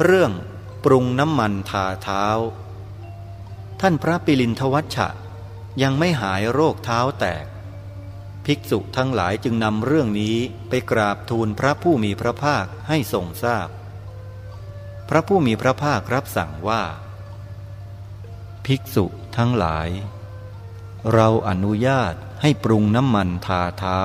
เรื่องปรุงน้ำมันทาเท้า ท่านพระปิลินทวัชชะ ยังไม่หายโรคเท้าแตก ภิกษุทั้งหลายจึงนำเรื่องนี้ไปกราบทูลพระผู้มีพระภาคให้ทรงทราบพพระผู้มีพระภาครับสั่งว่า ภิกษุทั้งหลาย เราอนุญาตให้ปรุงน้ำมันทาเท้า